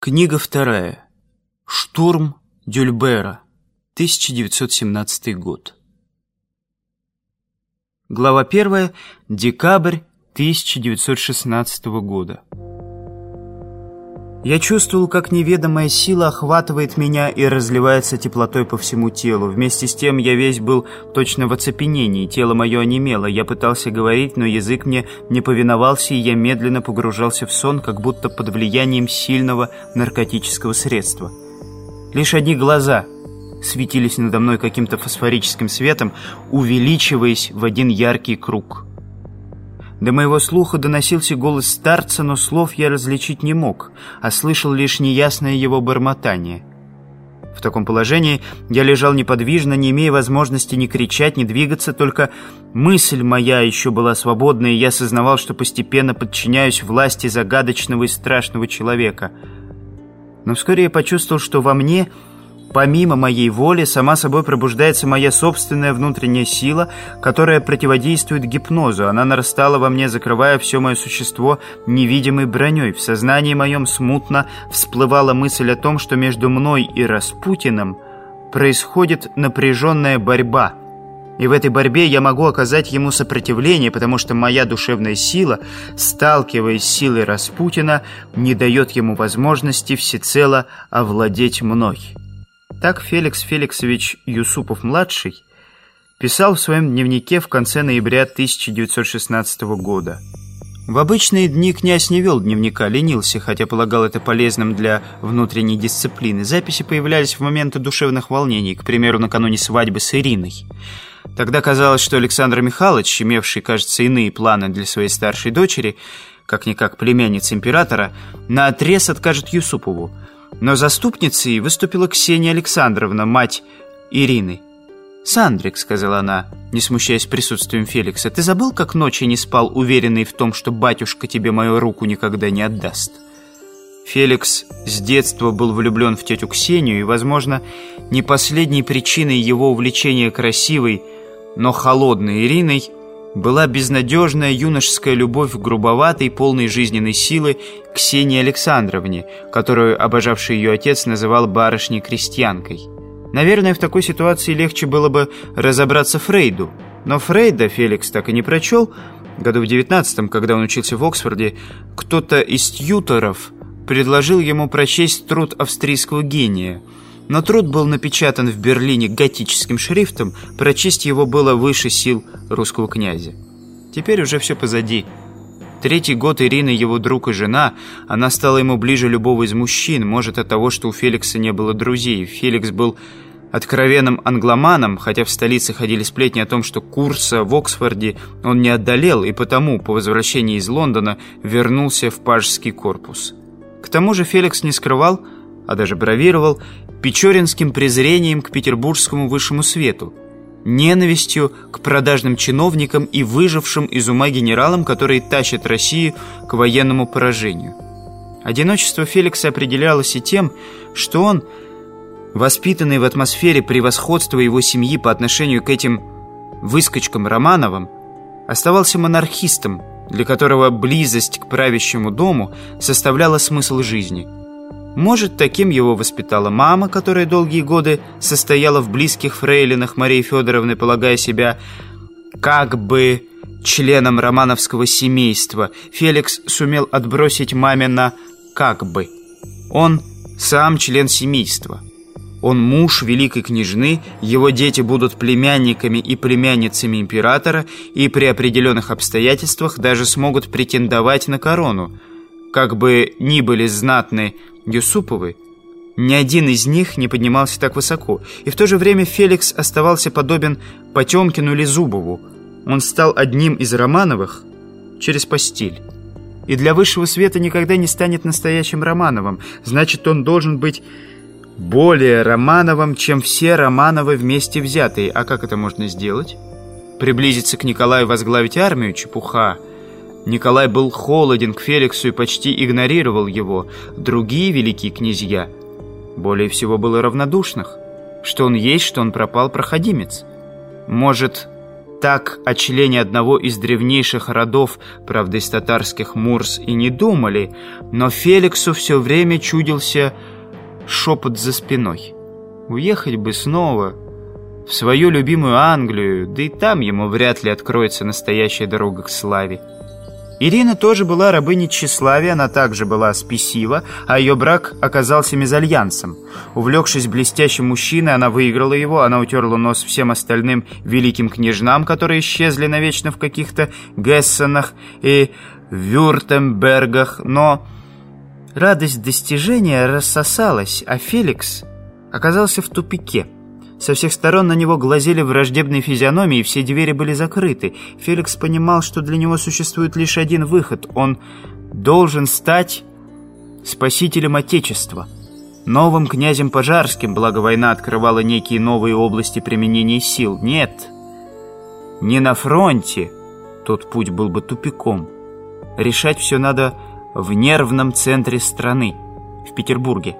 Книга вторая. Штурм Дюльбера. 1917 год. Глава первая. Декабрь 1916 года. Я чувствовал, как неведомая сила охватывает меня и разливается теплотой по всему телу. Вместе с тем я весь был точно в оцепенении, тело мое онемело. Я пытался говорить, но язык мне не повиновался, и я медленно погружался в сон, как будто под влиянием сильного наркотического средства. Лишь одни глаза светились надо мной каким-то фосфорическим светом, увеличиваясь в один яркий круг. До моего слуха доносился голос старца, но слов я различить не мог, а слышал лишь неясное его бормотание. В таком положении я лежал неподвижно, не имея возможности ни кричать, ни двигаться, только мысль моя еще была свободна, и я сознавал, что постепенно подчиняюсь власти загадочного и страшного человека. Но вскоре я почувствовал, что во мне Помимо моей воли, сама собой пробуждается моя собственная внутренняя сила, которая противодействует гипнозу. Она нарастала во мне, закрывая все мое существо невидимой броней. В сознании моем смутно всплывала мысль о том, что между мной и Распутиным происходит напряженная борьба. И в этой борьбе я могу оказать ему сопротивление, потому что моя душевная сила, сталкиваясь с силой Распутина, не дает ему возможности всецело овладеть мной». Так Феликс Феликсович Юсупов-младший писал в своем дневнике в конце ноября 1916 года. В обычные дни князь не вел дневника, ленился, хотя полагал это полезным для внутренней дисциплины. Записи появлялись в моменты душевных волнений, к примеру, накануне свадьбы с Ириной. Тогда казалось, что Александр Михайлович, имевший, кажется, иные планы для своей старшей дочери, как-никак племянница императора, наотрез откажет Юсупову – но заступницей выступила Ксения Александровна, мать Ирины. «Сандрик», — сказала она, не смущаясь присутствием Феликса, «ты забыл, как ночью не спал, уверенный в том, что батюшка тебе мою руку никогда не отдаст?» Феликс с детства был влюблен в тетю Ксению, и, возможно, не последней причиной его увлечения красивой, но холодной Ириной была безнадежная юношеская любовь грубоватой, полной жизненной силы Ксении Александровне, которую обожавший ее отец называл барышней-крестьянкой. Наверное, в такой ситуации легче было бы разобраться Фрейду. Но Фрейда Феликс так и не прочел. Году в девятнадцатом, когда он учился в Оксфорде, кто-то из тьюторов предложил ему прочесть труд австрийского гения – но труд был напечатан в Берлине готическим шрифтом, прочесть его было выше сил русского князя. Теперь уже все позади. Третий год Ирина его друг и жена, она стала ему ближе любого из мужчин, может от того, что у Феликса не было друзей. Феликс был откровенным англоманом, хотя в столице ходили сплетни о том, что курса в Оксфорде он не отдалел, и потому по возвращении из Лондона вернулся в пажский корпус. К тому же Феликс не скрывал, а даже бравировал печоринским презрением к петербургскому высшему свету, ненавистью к продажным чиновникам и выжившим из ума генералам, которые тащат Россию к военному поражению. Одиночество Феликса определялось и тем, что он, воспитанный в атмосфере превосходства его семьи по отношению к этим выскочкам Романовым, оставался монархистом, для которого близость к правящему дому составляла смысл жизни – может, таким его воспитала мама, которая долгие годы состояла в близких фрейлинах Марии Федоровны, полагая себя как бы членом романовского семейства. Феликс сумел отбросить маме «как бы». Он сам член семейства. Он муж великой княжны, его дети будут племянниками и племянницами императора и при определенных обстоятельствах даже смогут претендовать на корону. Как бы ни были знатны Юсуповы, ни один из них не поднимался так высоко, и в то же время Феликс оставался подобен Потемкину или Зубову. Он стал одним из Романовых через постель. И для высшего света никогда не станет настоящим Романовым. Значит, он должен быть более Романовым, чем все Романовы вместе взятые. А как это можно сделать? Приблизиться к Николаю возглавить армию? Чепуха. Николай был холоден к Феликсу и почти игнорировал его. Другие великие князья более всего было равнодушных. Что он есть, что он пропал, проходимец. Может, так о члене одного из древнейших родов, правда, из татарских Мурс, и не думали, но Феликсу все время чудился шепот за спиной. Уехать бы снова в свою любимую Англию, да и там ему вряд ли откроется настоящая дорога к славе. Ирина тоже была рабыней тщеславия, она также была спесива, а ее брак оказался мезальянсом. Увлекшись блестящим мужчиной, она выиграла его, она утерла нос всем остальным великим княжнам, которые исчезли навечно в каких-то Гессенах и Вюртембергах, но радость достижения рассосалась, а Феликс оказался в тупике. Со всех сторон на него глазели враждебные физиономии, все двери были закрыты. Феликс понимал, что для него существует лишь один выход. Он должен стать спасителем Отечества. Новым князем Пожарским, благо война открывала некие новые области применения сил. Нет, не на фронте. Тот путь был бы тупиком. Решать все надо в нервном центре страны, в Петербурге.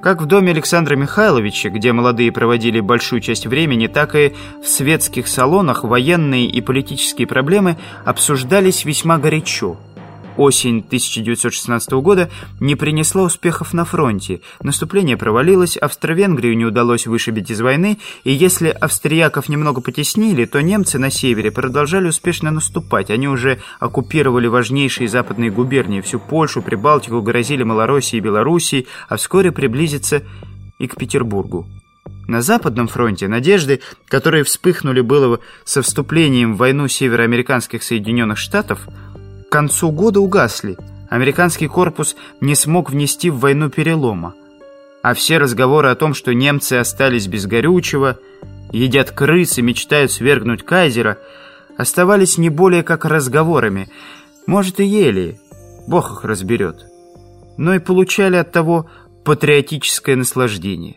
Как в доме Александра Михайловича, где молодые проводили большую часть времени, так и в светских салонах военные и политические проблемы обсуждались весьма горячо осень 1916 года не принесла успехов на фронте. Наступление провалилось, Австро-Венгрию не удалось вышибить из войны, и если австрияков немного потеснили, то немцы на севере продолжали успешно наступать. Они уже оккупировали важнейшие западные губернии, всю Польшу, Прибалтику, грозили Малороссии и Белоруссии, а вскоре приблизиться и к Петербургу. На Западном фронте надежды, которые вспыхнули было со вступлением в войну североамериканских Соединенных Штатов, к концу года угасли. Американский корпус не смог внести в войну перелома. А все разговоры о том, что немцы остались без горючего, едят крысы, мечтают свергнуть кайзера, оставались не более как разговорами. Может, и ели, бог их разберет. Но и получали от того патриотическое наслаждение.